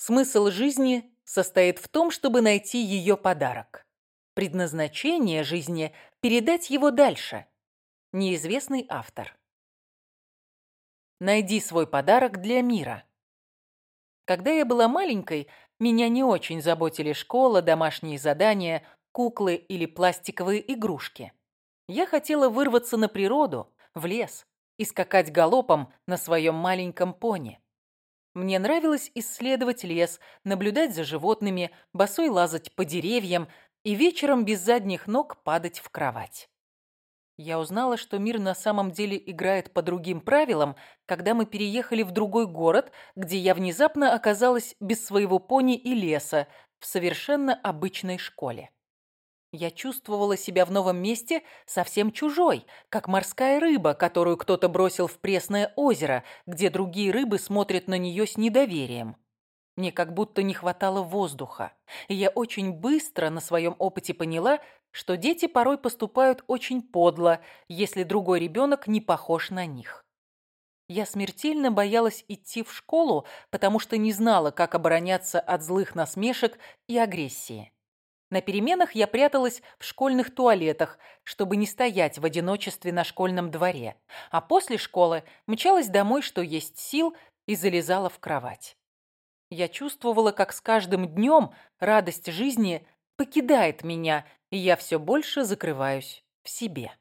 Смысл жизни состоит в том, чтобы найти ее подарок. Предназначение жизни – передать его дальше. Неизвестный автор. Найди свой подарок для мира. Когда я была маленькой, меня не очень заботили школа, домашние задания, куклы или пластиковые игрушки. Я хотела вырваться на природу, в лес, и скакать галопом на своем маленьком пони. Мне нравилось исследовать лес, наблюдать за животными, босой лазать по деревьям и вечером без задних ног падать в кровать. Я узнала, что мир на самом деле играет по другим правилам, когда мы переехали в другой город, где я внезапно оказалась без своего пони и леса, в совершенно обычной школе. Я чувствовала себя в новом месте совсем чужой, как морская рыба, которую кто-то бросил в пресное озеро, где другие рыбы смотрят на нее с недоверием. Мне как будто не хватало воздуха, и я очень быстро на своем опыте поняла, что дети порой поступают очень подло, если другой ребенок не похож на них. Я смертельно боялась идти в школу, потому что не знала, как обороняться от злых насмешек и агрессии. На переменах я пряталась в школьных туалетах, чтобы не стоять в одиночестве на школьном дворе, а после школы мчалась домой, что есть сил, и залезала в кровать. Я чувствовала, как с каждым днем радость жизни покидает меня, и я все больше закрываюсь в себе.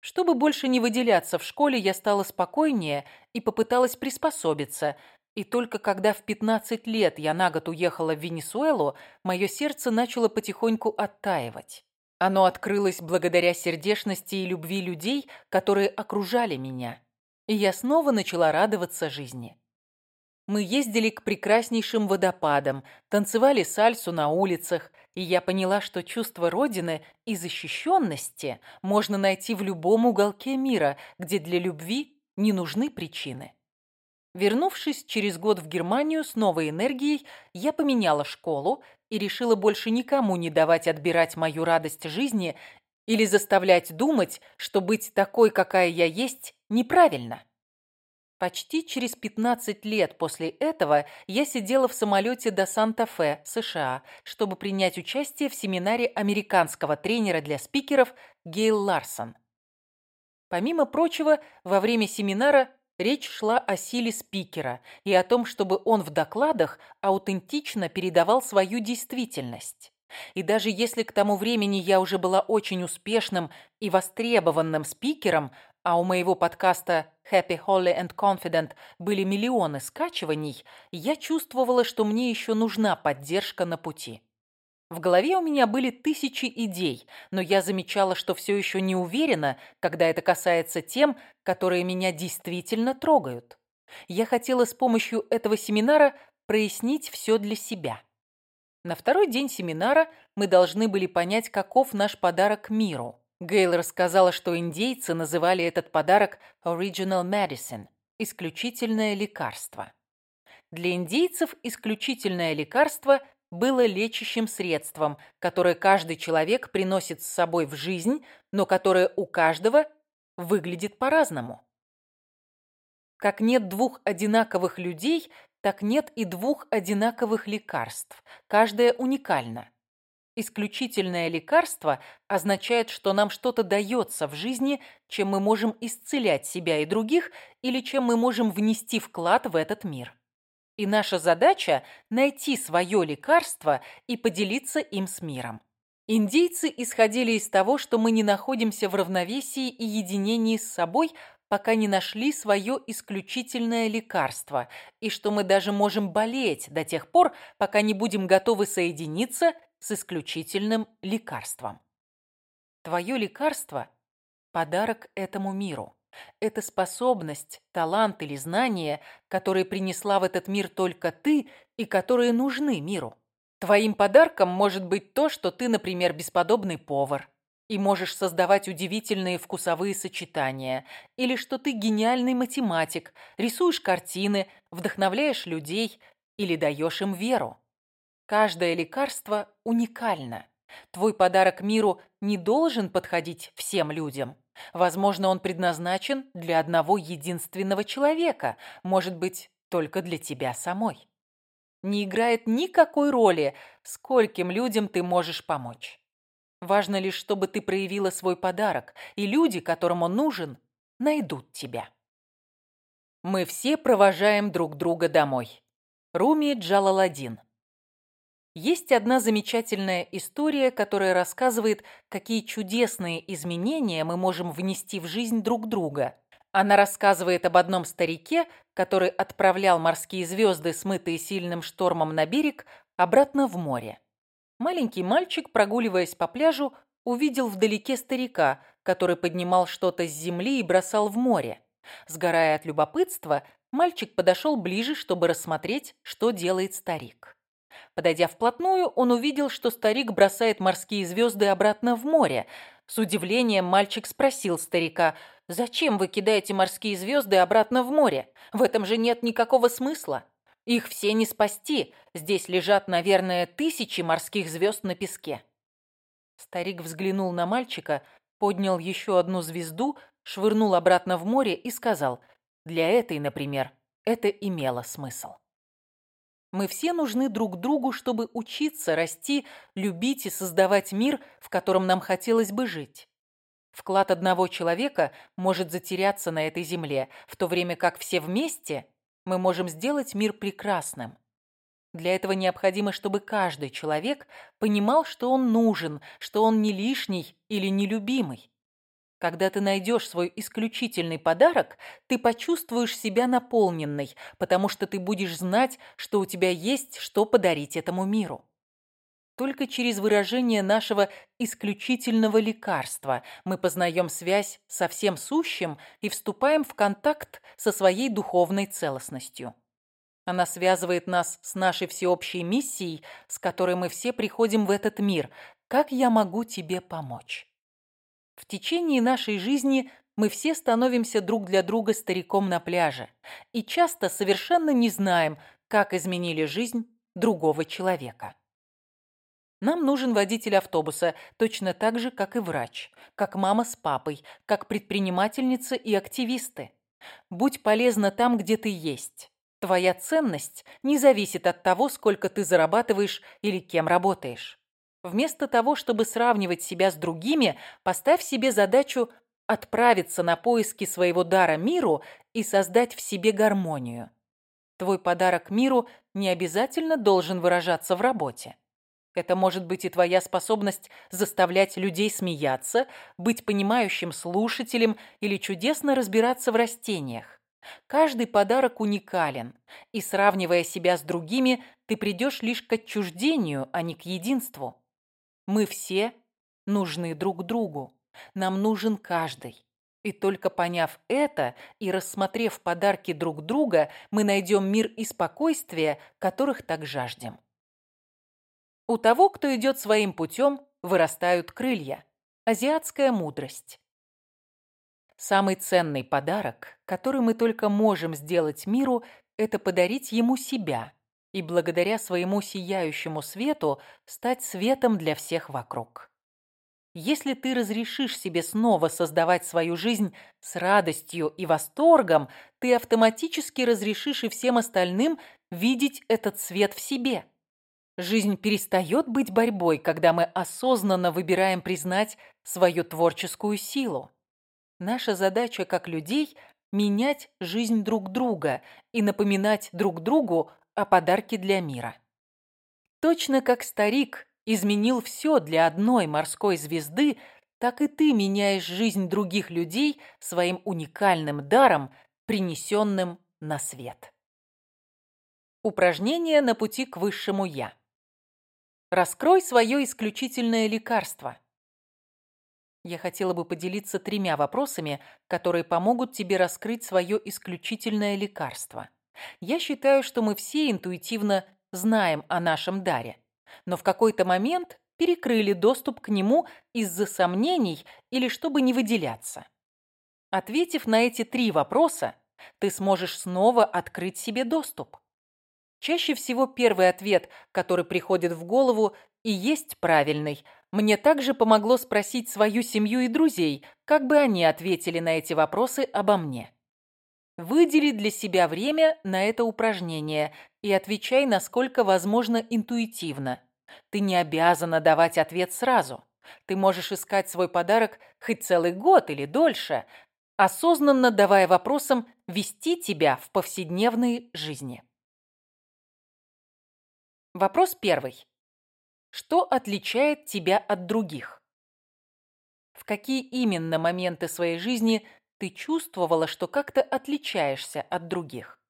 Чтобы больше не выделяться в школе, я стала спокойнее и попыталась приспособиться, и только когда в 15 лет я на год уехала в Венесуэлу, мое сердце начало потихоньку оттаивать. Оно открылось благодаря сердечности и любви людей, которые окружали меня. И я снова начала радоваться жизни. Мы ездили к прекраснейшим водопадам, танцевали сальсу на улицах, и я поняла, что чувство Родины и защищенности можно найти в любом уголке мира, где для любви не нужны причины. Вернувшись через год в Германию с новой энергией, я поменяла школу и решила больше никому не давать отбирать мою радость жизни или заставлять думать, что быть такой, какая я есть, неправильно. Почти через 15 лет после этого я сидела в самолете до Санта-Фе, США, чтобы принять участие в семинаре американского тренера для спикеров Гейл Ларсон. Помимо прочего, во время семинара Речь шла о силе спикера и о том, чтобы он в докладах аутентично передавал свою действительность. И даже если к тому времени я уже была очень успешным и востребованным спикером, а у моего подкаста Happy, Holly and Confident были миллионы скачиваний, я чувствовала, что мне еще нужна поддержка на пути. В голове у меня были тысячи идей, но я замечала, что все еще не уверена, когда это касается тем, которые меня действительно трогают. Я хотела с помощью этого семинара прояснить все для себя. На второй день семинара мы должны были понять, каков наш подарок миру. Гейл рассказала, что индейцы называли этот подарок «original medicine» – исключительное лекарство. Для индейцев исключительное лекарство было лечащим средством, которое каждый человек приносит с собой в жизнь, но которое у каждого выглядит по-разному. Как нет двух одинаковых людей, так нет и двух одинаковых лекарств. Каждое уникально. Исключительное лекарство означает, что нам что-то дается в жизни, чем мы можем исцелять себя и других, или чем мы можем внести вклад в этот мир. И наша задача – найти свое лекарство и поделиться им с миром. Индейцы исходили из того, что мы не находимся в равновесии и единении с собой, пока не нашли свое исключительное лекарство, и что мы даже можем болеть до тех пор, пока не будем готовы соединиться с исключительным лекарством. Твое лекарство – подарок этому миру. Это способность, талант или знание, которые принесла в этот мир только ты и которые нужны миру. Твоим подарком может быть то, что ты, например, бесподобный повар и можешь создавать удивительные вкусовые сочетания, или что ты гениальный математик, рисуешь картины, вдохновляешь людей или даешь им веру. Каждое лекарство уникально. Твой подарок миру не должен подходить всем людям – Возможно, он предназначен для одного единственного человека, может быть, только для тебя самой. Не играет никакой роли, скольким людям ты можешь помочь. Важно лишь, чтобы ты проявила свой подарок, и люди, которым он нужен, найдут тебя. Мы все провожаем друг друга домой. Руми Джалаладин есть одна замечательная история, которая рассказывает, какие чудесные изменения мы можем внести в жизнь друг друга. Она рассказывает об одном старике, который отправлял морские звезды, смытые сильным штормом на берег, обратно в море. Маленький мальчик, прогуливаясь по пляжу, увидел вдалеке старика, который поднимал что-то с земли и бросал в море. Сгорая от любопытства, мальчик подошел ближе, чтобы рассмотреть, что делает старик. Подойдя вплотную, он увидел, что старик бросает морские звезды обратно в море. С удивлением мальчик спросил старика, «Зачем вы кидаете морские звезды обратно в море? В этом же нет никакого смысла. Их все не спасти. Здесь лежат, наверное, тысячи морских звезд на песке». Старик взглянул на мальчика, поднял еще одну звезду, швырнул обратно в море и сказал, «Для этой, например, это имело смысл». Мы все нужны друг другу, чтобы учиться, расти, любить и создавать мир, в котором нам хотелось бы жить. Вклад одного человека может затеряться на этой земле, в то время как все вместе мы можем сделать мир прекрасным. Для этого необходимо, чтобы каждый человек понимал, что он нужен, что он не лишний или нелюбимый. Когда ты найдешь свой исключительный подарок, ты почувствуешь себя наполненной, потому что ты будешь знать, что у тебя есть, что подарить этому миру. Только через выражение нашего исключительного лекарства мы познаем связь со всем сущим и вступаем в контакт со своей духовной целостностью. Она связывает нас с нашей всеобщей миссией, с которой мы все приходим в этот мир. Как я могу тебе помочь? В течение нашей жизни мы все становимся друг для друга стариком на пляже и часто совершенно не знаем, как изменили жизнь другого человека. Нам нужен водитель автобуса, точно так же, как и врач, как мама с папой, как предпринимательница и активисты. Будь полезна там, где ты есть. Твоя ценность не зависит от того, сколько ты зарабатываешь или кем работаешь. Вместо того, чтобы сравнивать себя с другими, поставь себе задачу отправиться на поиски своего дара миру и создать в себе гармонию. Твой подарок миру не обязательно должен выражаться в работе. Это может быть и твоя способность заставлять людей смеяться, быть понимающим слушателем или чудесно разбираться в растениях. Каждый подарок уникален, и сравнивая себя с другими, ты придешь лишь к отчуждению, а не к единству. Мы все нужны друг другу. Нам нужен каждый. И только поняв это и рассмотрев подарки друг друга, мы найдем мир и спокойствие, которых так жаждем. У того, кто идет своим путем, вырастают крылья. Азиатская мудрость. Самый ценный подарок, который мы только можем сделать миру, это подарить ему себя, и благодаря своему сияющему свету стать светом для всех вокруг. Если ты разрешишь себе снова создавать свою жизнь с радостью и восторгом, ты автоматически разрешишь и всем остальным видеть этот свет в себе. Жизнь перестает быть борьбой, когда мы осознанно выбираем признать свою творческую силу. Наша задача как людей – менять жизнь друг друга и напоминать друг другу а о подарке для мира. Точно как старик изменил все для одной морской звезды, так и ты меняешь жизнь других людей своим уникальным даром, принесенным на свет. Упражнение на пути к высшему «Я». Раскрой свое исключительное лекарство. Я хотела бы поделиться тремя вопросами, которые помогут тебе раскрыть свое исключительное лекарство. Я считаю, что мы все интуитивно знаем о нашем даре, но в какой-то момент перекрыли доступ к нему из-за сомнений или чтобы не выделяться. Ответив на эти три вопроса, ты сможешь снова открыть себе доступ. Чаще всего первый ответ, который приходит в голову, и есть правильный. Мне также помогло спросить свою семью и друзей, как бы они ответили на эти вопросы обо мне. Выдели для себя время на это упражнение и отвечай, насколько возможно, интуитивно. Ты не обязана давать ответ сразу. Ты можешь искать свой подарок хоть целый год или дольше, осознанно давая вопросам вести тебя в повседневной жизни. Вопрос первый. Что отличает тебя от других? В какие именно моменты своей жизни ты чувствовала, что как-то отличаешься от других.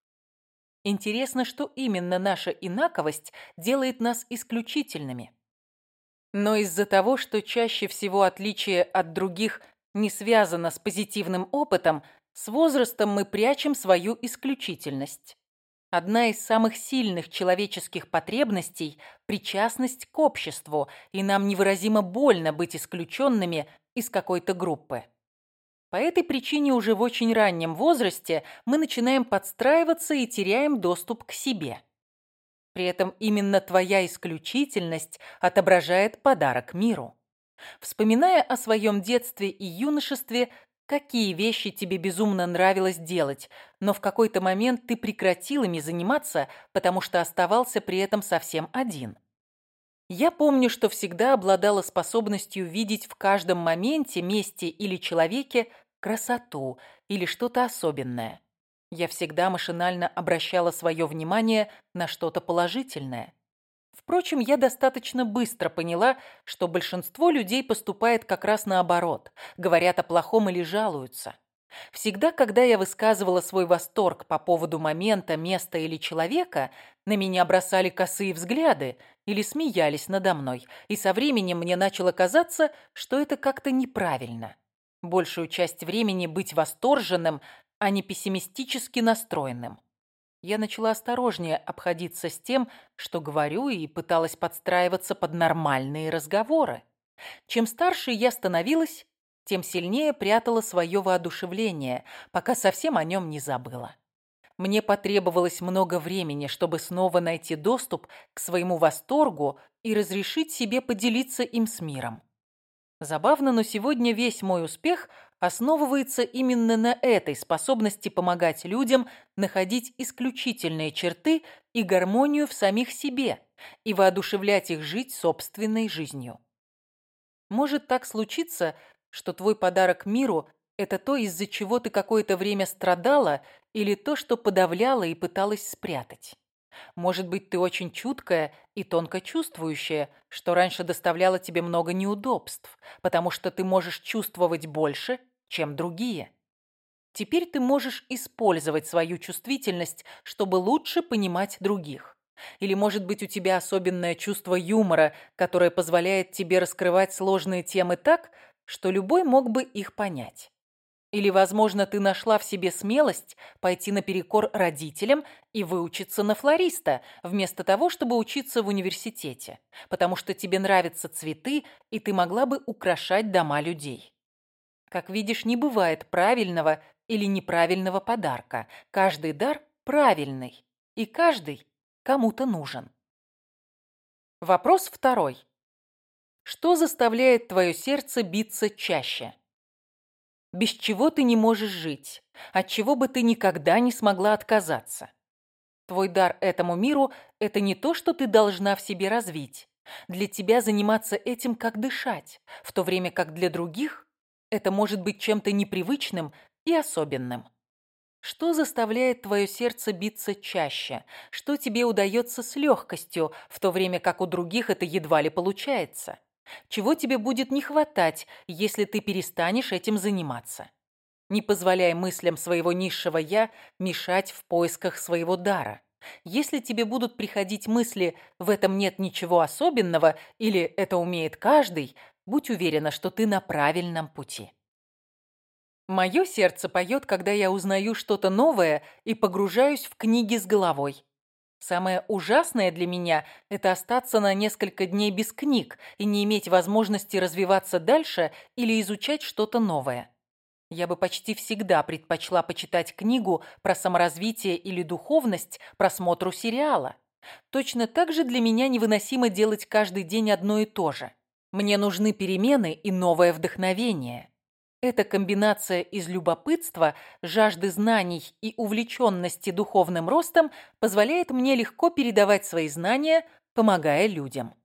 Интересно, что именно наша инаковость делает нас исключительными. Но из-за того, что чаще всего отличие от других не связано с позитивным опытом, с возрастом мы прячем свою исключительность. Одна из самых сильных человеческих потребностей – причастность к обществу, и нам невыразимо больно быть исключенными из какой-то группы. По этой причине уже в очень раннем возрасте мы начинаем подстраиваться и теряем доступ к себе. При этом именно твоя исключительность отображает подарок миру. Вспоминая о своем детстве и юношестве, какие вещи тебе безумно нравилось делать, но в какой-то момент ты прекратил ими заниматься, потому что оставался при этом совсем один. Я помню, что всегда обладала способностью видеть в каждом моменте, месте или человеке красоту или что-то особенное. Я всегда машинально обращала свое внимание на что-то положительное. Впрочем, я достаточно быстро поняла, что большинство людей поступает как раз наоборот, говорят о плохом или жалуются. Всегда, когда я высказывала свой восторг по поводу момента, места или человека, на меня бросали косые взгляды или смеялись надо мной, и со временем мне начало казаться, что это как-то неправильно большую часть времени быть восторженным, а не пессимистически настроенным. Я начала осторожнее обходиться с тем, что говорю, и пыталась подстраиваться под нормальные разговоры. Чем старше я становилась, тем сильнее прятала свое воодушевление, пока совсем о нем не забыла. Мне потребовалось много времени, чтобы снова найти доступ к своему восторгу и разрешить себе поделиться им с миром. Забавно, но сегодня весь мой успех основывается именно на этой способности помогать людям находить исключительные черты и гармонию в самих себе и воодушевлять их жить собственной жизнью. Может так случиться, что твой подарок миру – это то, из-за чего ты какое-то время страдала или то, что подавляла и пыталась спрятать. Может быть, ты очень чуткая и тонко чувствующая, что раньше доставляло тебе много неудобств, потому что ты можешь чувствовать больше, чем другие. Теперь ты можешь использовать свою чувствительность, чтобы лучше понимать других. Или, может быть, у тебя особенное чувство юмора, которое позволяет тебе раскрывать сложные темы так, что любой мог бы их понять. Или, возможно, ты нашла в себе смелость пойти наперекор родителям и выучиться на флориста, вместо того, чтобы учиться в университете, потому что тебе нравятся цветы, и ты могла бы украшать дома людей. Как видишь, не бывает правильного или неправильного подарка. Каждый дар правильный, и каждый кому-то нужен. Вопрос второй. Что заставляет твое сердце биться чаще? без чего ты не можешь жить, от чего бы ты никогда не смогла отказаться. Твой дар этому миру – это не то, что ты должна в себе развить. Для тебя заниматься этим как дышать, в то время как для других это может быть чем-то непривычным и особенным. Что заставляет твое сердце биться чаще? Что тебе удается с легкостью, в то время как у других это едва ли получается? чего тебе будет не хватать, если ты перестанешь этим заниматься. Не позволяй мыслям своего низшего «я» мешать в поисках своего дара. Если тебе будут приходить мысли «в этом нет ничего особенного» или «это умеет каждый», будь уверена, что ты на правильном пути. Мое сердце поет, когда я узнаю что-то новое и погружаюсь в книги с головой. Самое ужасное для меня – это остаться на несколько дней без книг и не иметь возможности развиваться дальше или изучать что-то новое. Я бы почти всегда предпочла почитать книгу про саморазвитие или духовность просмотру сериала. Точно так же для меня невыносимо делать каждый день одно и то же. Мне нужны перемены и новое вдохновение. Эта комбинация из любопытства, жажды знаний и увлеченности духовным ростом позволяет мне легко передавать свои знания, помогая людям.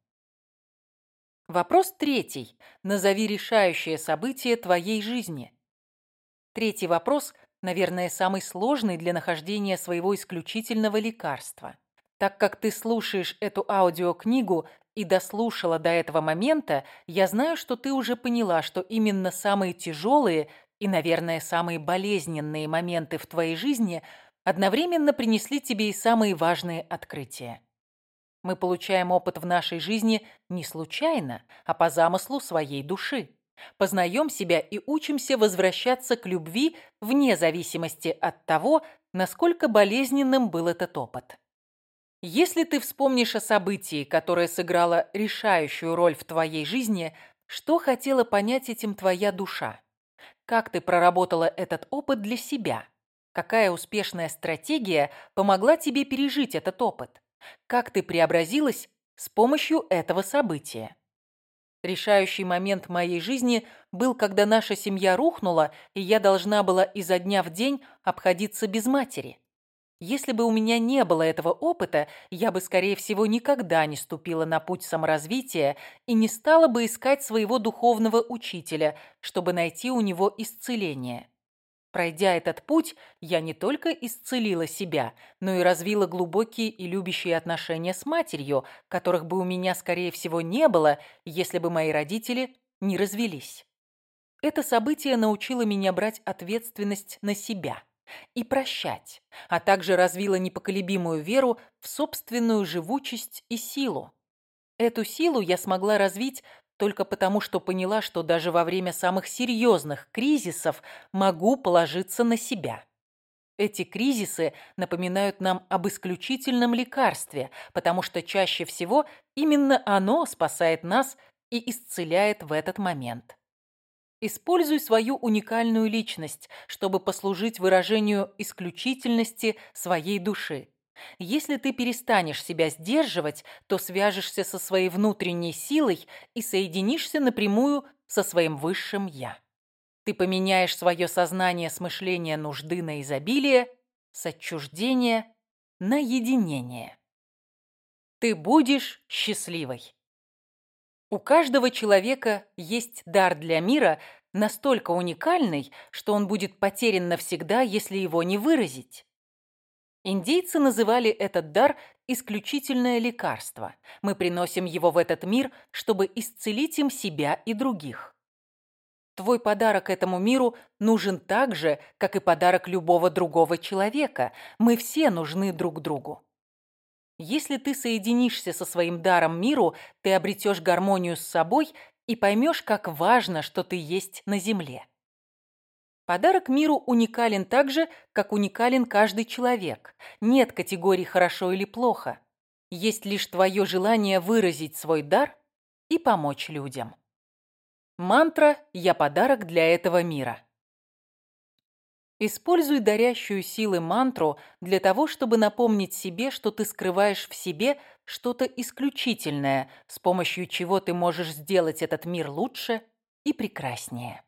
Вопрос третий. Назови решающее событие твоей жизни. Третий вопрос, наверное, самый сложный для нахождения своего исключительного лекарства. Так как ты слушаешь эту аудиокнигу, и дослушала до этого момента, я знаю, что ты уже поняла, что именно самые тяжелые и, наверное, самые болезненные моменты в твоей жизни одновременно принесли тебе и самые важные открытия. Мы получаем опыт в нашей жизни не случайно, а по замыслу своей души. Познаем себя и учимся возвращаться к любви вне зависимости от того, насколько болезненным был этот опыт. Если ты вспомнишь о событии, которое сыграло решающую роль в твоей жизни, что хотела понять этим твоя душа? Как ты проработала этот опыт для себя? Какая успешная стратегия помогла тебе пережить этот опыт? Как ты преобразилась с помощью этого события? Решающий момент моей жизни был, когда наша семья рухнула, и я должна была изо дня в день обходиться без матери. Если бы у меня не было этого опыта, я бы, скорее всего, никогда не ступила на путь саморазвития и не стала бы искать своего духовного учителя, чтобы найти у него исцеление. Пройдя этот путь, я не только исцелила себя, но и развила глубокие и любящие отношения с матерью, которых бы у меня, скорее всего, не было, если бы мои родители не развелись. Это событие научило меня брать ответственность на себя – и прощать, а также развила непоколебимую веру в собственную живучесть и силу. Эту силу я смогла развить только потому, что поняла, что даже во время самых серьезных кризисов могу положиться на себя. Эти кризисы напоминают нам об исключительном лекарстве, потому что чаще всего именно оно спасает нас и исцеляет в этот момент. Используй свою уникальную личность, чтобы послужить выражению исключительности своей души. Если ты перестанешь себя сдерживать, то свяжешься со своей внутренней силой и соединишься напрямую со своим высшим «я». Ты поменяешь свое сознание с мышления нужды на изобилие, с отчуждения на единение. Ты будешь счастливой. У каждого человека есть дар для мира, настолько уникальный, что он будет потерян навсегда, если его не выразить. Индейцы называли этот дар исключительное лекарство. Мы приносим его в этот мир, чтобы исцелить им себя и других. Твой подарок этому миру нужен так же, как и подарок любого другого человека. Мы все нужны друг другу. Если ты соединишься со своим даром миру, ты обретешь гармонию с собой и поймешь, как важно, что ты есть на Земле. Подарок миру уникален так же, как уникален каждый человек. Нет категорий «хорошо» или «плохо». Есть лишь твое желание выразить свой дар и помочь людям. Мантра «Я подарок для этого мира». Используй дарящую силы мантру для того, чтобы напомнить себе, что ты скрываешь в себе что-то исключительное, с помощью чего ты можешь сделать этот мир лучше и прекраснее.